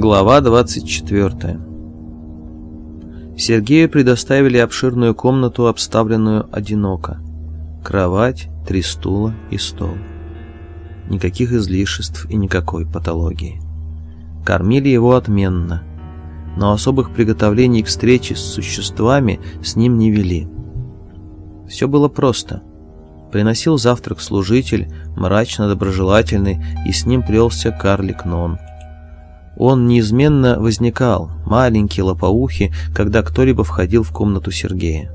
Глава 24 Сергею предоставили обширную комнату, обставленную одиноко. Кровать, три стула и стол. Никаких излишеств и никакой патологии. Кормили его отменно, но особых приготовлений к встрече с существами с ним не вели. Все было просто. Приносил завтрак служитель, мрачно-доброжелательный, и с ним плелся карлик Нон – он неизменно возникал, маленький, лопоухий, когда кто-либо входил в комнату Сергея.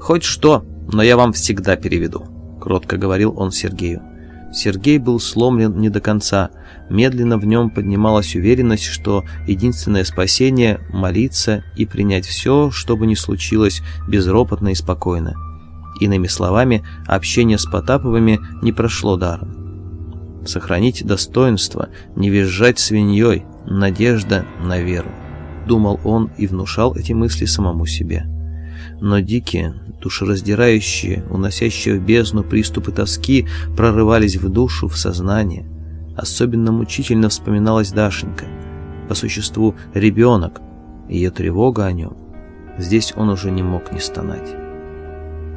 «Хоть что, но я вам всегда переведу», — кротко говорил он Сергею. Сергей был сломлен не до конца. Медленно в нем поднималась уверенность, что единственное спасение — молиться и принять все, что бы ни случилось, безропотно и спокойно. Иными словами, общение с Потаповыми не прошло даром. Сохранить достоинство, не визжать свиньей, надежда на веру. Думал он и внушал эти мысли самому себе. Но дикие, душераздирающие, уносящие в бездну приступы тоски прорывались в душу, в сознание. Особенно мучительно вспоминалась Дашенька. По существу ребенок, ее тревога о нем. Здесь он уже не мог не стонать.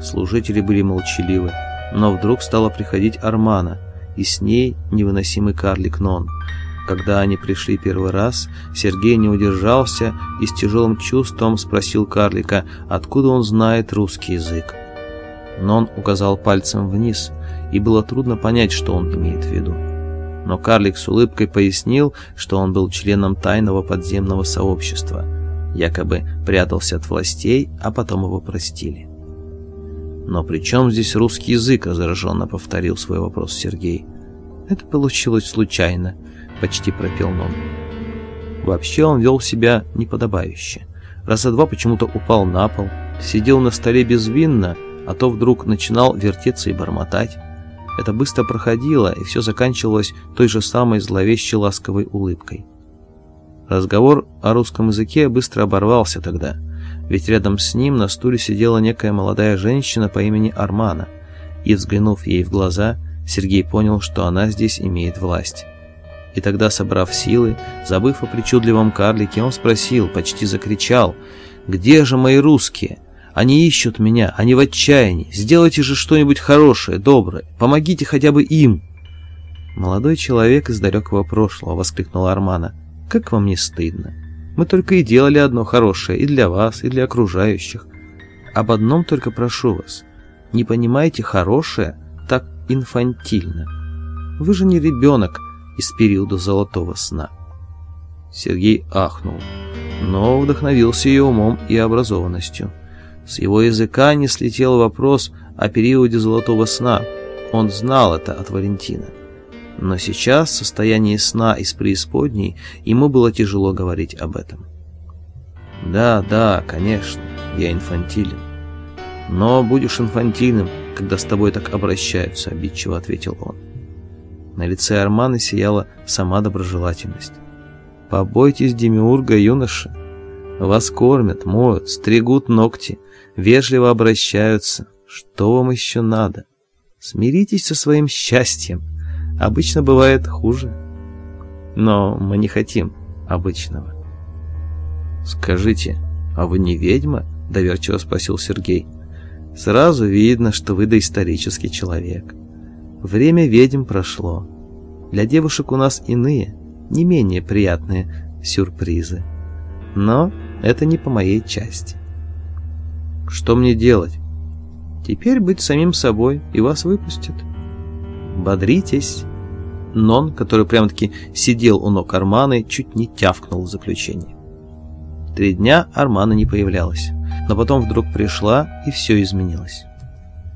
Служители были молчаливы, но вдруг стала приходить Армана – и с ней невыносимый карлик Нон. Когда они пришли первый раз, Сергей не удержался и с тяжелым чувством спросил карлика, откуда он знает русский язык. Нон указал пальцем вниз, и было трудно понять, что он имеет в виду. Но карлик с улыбкой пояснил, что он был членом тайного подземного сообщества, якобы прятался от властей, а потом его простили. «Но при чем здесь русский язык?» – раздраженно повторил свой вопрос Сергей. «Это получилось случайно», – почти пропел Нон. Вообще он вел себя неподобающе. Раза два почему-то упал на пол, сидел на столе безвинно, а то вдруг начинал вертеться и бормотать. Это быстро проходило, и все заканчивалось той же самой зловещей ласковой улыбкой. Разговор о русском языке быстро оборвался тогда – ведь рядом с ним на стуле сидела некая молодая женщина по имени Армана, и, взглянув ей в глаза, Сергей понял, что она здесь имеет власть. И тогда, собрав силы, забыв о причудливом карлике, он спросил, почти закричал, «Где же мои русские? Они ищут меня, они в отчаянии. Сделайте же что-нибудь хорошее, доброе, помогите хотя бы им!» «Молодой человек из далекого прошлого», — воскликнула Армана, — «как вам не стыдно?» Мы только и делали одно хорошее и для вас, и для окружающих. Об одном только прошу вас. Не понимайте хорошее так инфантильно. Вы же не ребенок из периода золотого сна. Сергей ахнул, но вдохновился ее умом и образованностью. С его языка не слетел вопрос о периоде золотого сна. Он знал это от Валентина. Но сейчас, в состоянии сна из преисподней, ему было тяжело говорить об этом. «Да, да, конечно, я инфантилен. Но будешь инфантильным, когда с тобой так обращаются», — обидчиво ответил он. На лице Армана сияла сама доброжелательность. «Побойтесь демиурга, юноша. Вас кормят, моют, стригут ногти, вежливо обращаются. Что вам еще надо? Смиритесь со своим счастьем». Обычно бывает хуже. Но мы не хотим обычного. «Скажите, а вы не ведьма?» – доверчиво спросил Сергей. «Сразу видно, что вы доисторический человек. Время ведьм прошло. Для девушек у нас иные, не менее приятные сюрпризы. Но это не по моей части. Что мне делать? Теперь быть самим собой, и вас выпустят. Бодритесь. Нон, который прямо-таки сидел у ног Арманы, чуть не тявкнул в заключение. Три дня Армана не появлялась, но потом вдруг пришла, и все изменилось.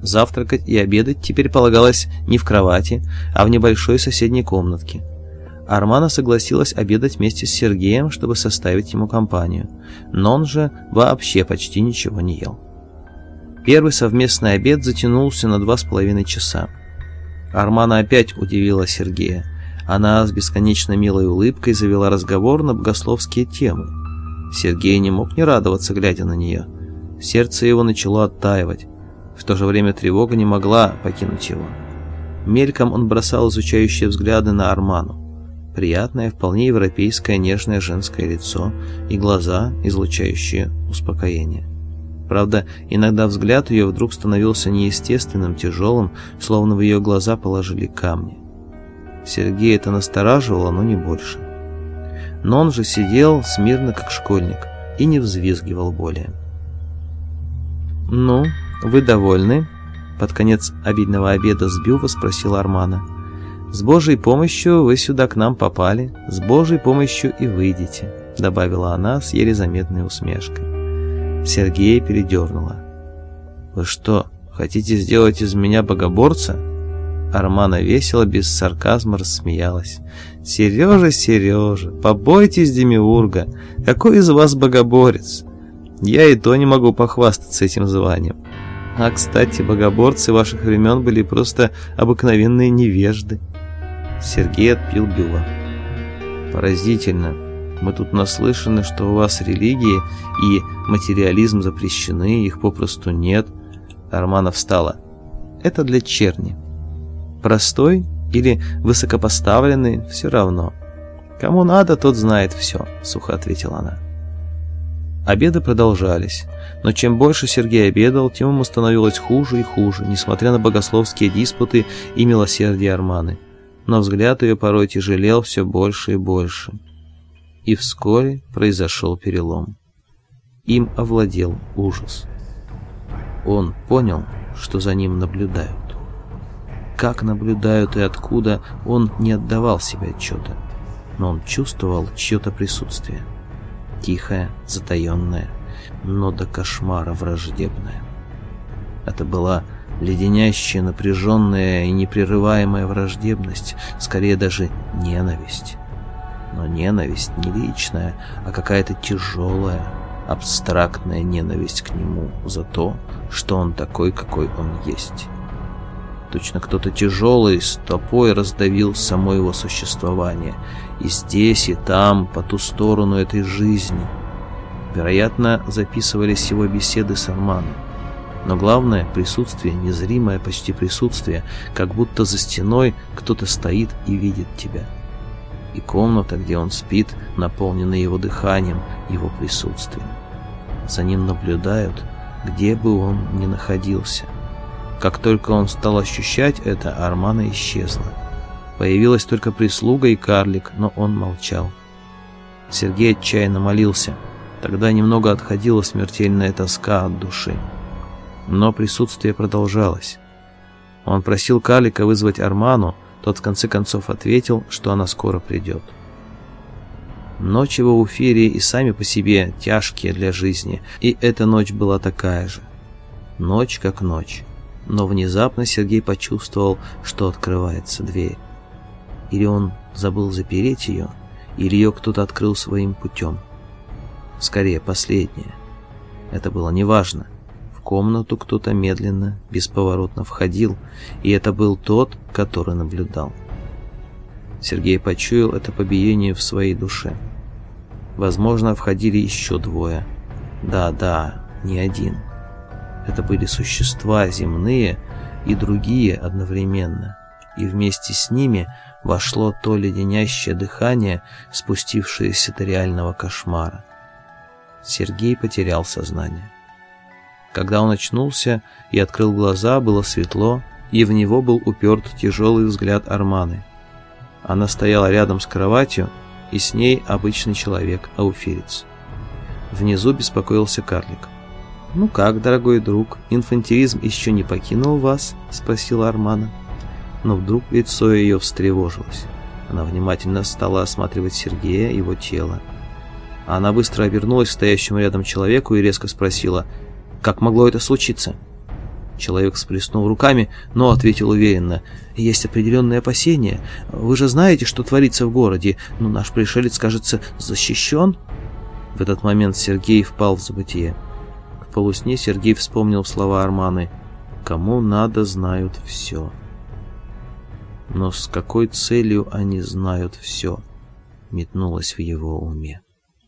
Завтракать и обедать теперь полагалось не в кровати, а в небольшой соседней комнатке. Армана согласилась обедать вместе с Сергеем, чтобы составить ему компанию, но он же вообще почти ничего не ел. Первый совместный обед затянулся на два с половиной часа. Армана опять удивила Сергея. Она с бесконечно милой улыбкой завела разговор на богословские темы. Сергей не мог не радоваться, глядя на нее. Сердце его начало оттаивать. В то же время тревога не могла покинуть его. Мельком он бросал изучающие взгляды на Арману. приятное, вполне европейское нежное женское лицо и глаза, излучающие успокоение. Правда, иногда взгляд ее вдруг становился неестественным, тяжелым, словно в ее глаза положили камни. Сергей это настораживало, но не больше. Но он же сидел смирно, как школьник, и не взвизгивал более. «Ну, вы довольны?» Под конец обидного обеда с Бюва спросил Армана. «С Божьей помощью вы сюда к нам попали, с Божьей помощью и выйдете», добавила она с еле заметной усмешкой. Сергея передернула. «Вы что, хотите сделать из меня богоборца?» Армана весело, без сарказма рассмеялась. «Сережа, Сережа, побойтесь Демиурга! Какой из вас богоборец? Я и то не могу похвастаться этим званием. А, кстати, богоборцы ваших времен были просто обыкновенные невежды». Сергей отпил бюва. «Поразительно. Мы тут наслышаны, что у вас религии и материализм запрещены, их попросту нет». Армана встала. «Это для черни». Простой или высокопоставленный, все равно. Кому надо, тот знает все, сухо ответила она. Обеды продолжались, но чем больше Сергей обедал, тем ему становилось хуже и хуже, несмотря на богословские диспуты и милосердие Арманы. Но взгляд ее порой тяжелел все больше и больше. И вскоре произошел перелом. Им овладел ужас. Он понял, что за ним наблюдают как наблюдают и откуда, он не отдавал себе отчета. Но он чувствовал чье-то присутствие. Тихое, затаенное, но до кошмара враждебное. Это была леденящая, напряженная и непрерываемая враждебность, скорее даже ненависть. Но ненависть не личная, а какая-то тяжелая, абстрактная ненависть к нему за то, что он такой, какой он есть. Точно кто-то тяжелый стопой раздавил само его существование. И здесь, и там, по ту сторону этой жизни. Вероятно, записывались его беседы с Арманом. Но главное — присутствие, незримое почти присутствие, как будто за стеной кто-то стоит и видит тебя. И комната, где он спит, наполнена его дыханием, его присутствием. За ним наблюдают, где бы он ни находился — как только он стал ощущать это, Армана исчезла. Появилась только прислуга и карлик, но он молчал. Сергей отчаянно молился. Тогда немного отходила смертельная тоска от души. Но присутствие продолжалось. Он просил карлика вызвать Арману, тот в конце концов ответил, что она скоро придет. Ночи в Уфире и сами по себе тяжкие для жизни, и эта ночь была такая же. Ночь как ночь но внезапно Сергей почувствовал, что открывается дверь. Или он забыл запереть ее, или ее кто-то открыл своим путем. Скорее, последнее. Это было неважно. Комнату кто-то медленно, бесповоротно входил, и это был тот, который наблюдал. Сергей почуял это побиение в своей душе. Возможно, входили еще двое. Да, да, не один. Это были существа земные и другие одновременно, и вместе с ними вошло то леденящее дыхание, спустившееся до реального кошмара. Сергей потерял сознание. Когда он очнулся и открыл глаза, было светло, и в него был уперт тяжелый взгляд Арманы. Она стояла рядом с кроватью, и с ней обычный человек, ауфирец. Внизу беспокоился карлик. «Ну как, дорогой друг, инфантилизм еще не покинул вас?» — спросила Армана. Но вдруг лицо ее встревожилось. Она внимательно стала осматривать Сергея, его тело. Она быстро обернулась к стоящему рядом человеку и резко спросила, «Как могло это случиться?» Человек всплеснул руками, но ответил уверенно, «Есть определенные опасения. Вы же знаете, что творится в городе, но наш пришелец, кажется, защищен?» В этот момент Сергей впал в забытие полусне Сергей вспомнил слова Арманы «Кому надо, знают все». Но с какой целью они знают все, метнулось в его уме.